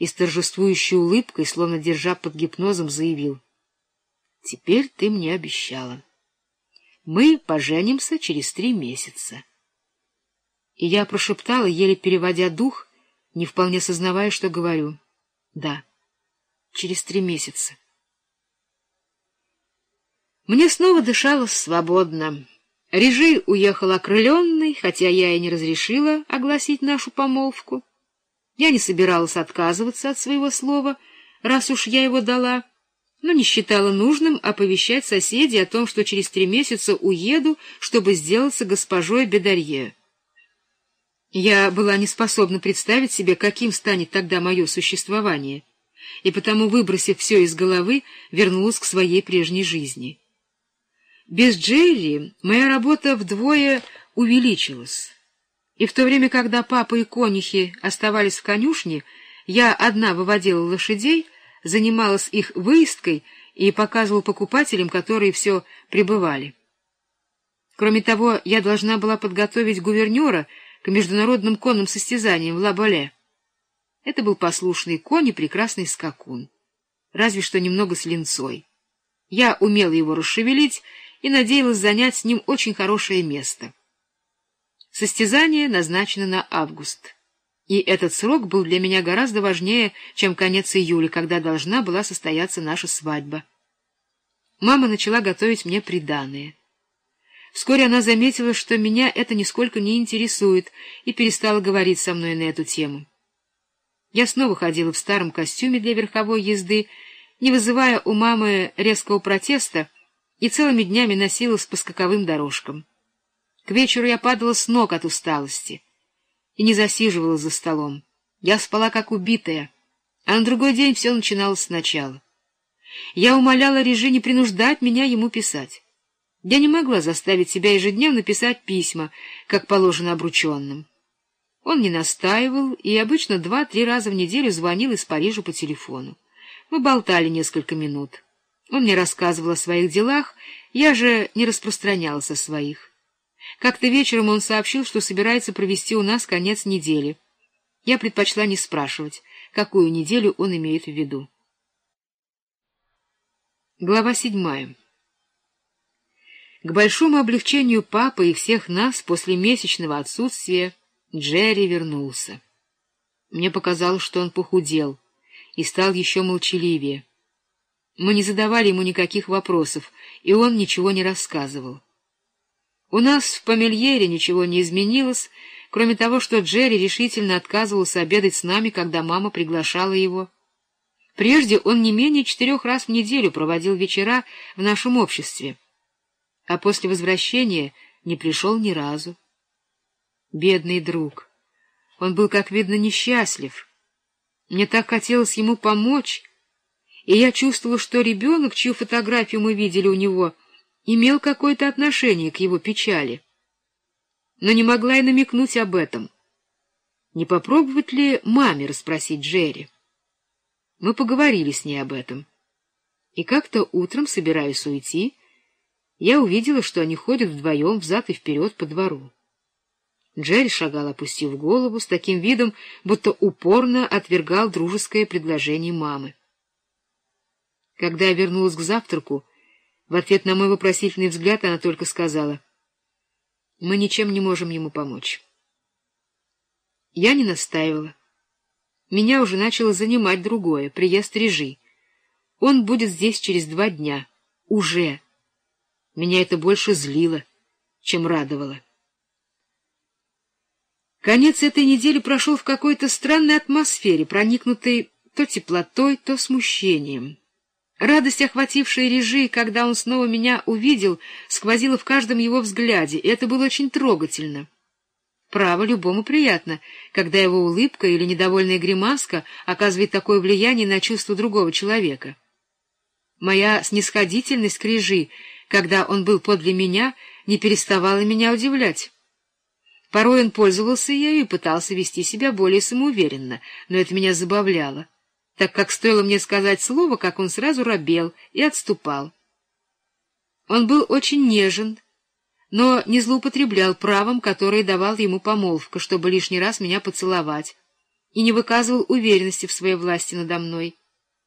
и с торжествующей улыбкой, словно держа под гипнозом, заявил. — Теперь ты мне обещала. Мы поженимся через три месяца. И я прошептала, еле переводя дух, не вполне сознавая, что говорю. — Да, через три месяца. Мне снова дышалось свободно. Режи уехал окрыленный, хотя я и не разрешила огласить нашу помолвку. Я не собиралась отказываться от своего слова, раз уж я его дала, но не считала нужным оповещать соседей о том, что через три месяца уеду, чтобы сделаться госпожой Бедарье. Я была не способна представить себе, каким станет тогда мое существование, и потому, выбросив все из головы, вернулась к своей прежней жизни. Без Джерри моя работа вдвое увеличилась. И в то время, когда папа и конюхи оставались в конюшне, я одна выводила лошадей, занималась их выездкой и показывала покупателям, которые все прибывали. Кроме того, я должна была подготовить гувернера к международным конным состязаниям в Лаболе. Это был послушный конь и прекрасный скакун, разве что немного с линцой. Я умела его расшевелить и надеялась занять с ним очень хорошее место. Состязание назначено на август. И этот срок был для меня гораздо важнее, чем конец июля, когда должна была состояться наша свадьба. Мама начала готовить мне приданое. Вскоре она заметила, что меня это нисколько не интересует, и перестала говорить со мной на эту тему. Я снова ходила в старом костюме для верховой езды, не вызывая у мамы резкого протеста, и целыми днями носилась по скаковым дорожкам. К вечеру я падала с ног от усталости и не засиживалась за столом. Я спала как убитая, а на другой день все начиналось сначала. Я умоляла Режи не принуждать меня ему писать. Я не могла заставить себя ежедневно писать письма, как положено обрученным. Он не настаивал и обычно два-три раза в неделю звонил из Парижа по телефону. Мы болтали несколько минут. Он мне рассказывал о своих делах, я же не распространялась о своих. Как-то вечером он сообщил, что собирается провести у нас конец недели. Я предпочла не спрашивать, какую неделю он имеет в виду. Глава седьмая. К большому облегчению папы и всех нас после месячного отсутствия Джерри вернулся. Мне показалось, что он похудел и стал еще молчаливее. Мы не задавали ему никаких вопросов, и он ничего не рассказывал. У нас в Памельере ничего не изменилось, кроме того, что Джерри решительно отказывался обедать с нами, когда мама приглашала его. Прежде он не менее четырех раз в неделю проводил вечера в нашем обществе, а после возвращения не пришел ни разу. Бедный друг! Он был, как видно, несчастлив. Мне так хотелось ему помочь, и я чувствовала, что ребенок, чью фотографию мы видели у него, имел какое-то отношение к его печали. Но не могла и намекнуть об этом. Не попробовать ли маме расспросить Джерри? Мы поговорили с ней об этом. И как-то утром, собираясь уйти, я увидела, что они ходят вдвоем взад и вперед по двору. Джерри шагал, опустив голову, с таким видом, будто упорно отвергал дружеское предложение мамы. Когда я вернулась к завтраку, в ответ на мой вопросительный взгляд она только сказала, «Мы ничем не можем ему помочь». Я не настаивала. Меня уже начало занимать другое — приезд Режи. Он будет здесь через два дня. Уже. Меня это больше злило, чем радовало. Конец этой недели прошел в какой-то странной атмосфере, проникнутой то теплотой, то смущением. Радость, охватившая Режи, когда он снова меня увидел, сквозила в каждом его взгляде, и это было очень трогательно. Право, любому приятно, когда его улыбка или недовольная гримаска оказывает такое влияние на чувство другого человека. Моя снисходительность к Режи, когда он был подле меня, не переставала меня удивлять. Порой он пользовался ею и пытался вести себя более самоуверенно, но это меня забавляло так как стоило мне сказать слово, как он сразу робел и отступал. Он был очень нежен, но не злоупотреблял правом, которое давал ему помолвка, чтобы лишний раз меня поцеловать. и не выказывал уверенности в своей власти надо мной.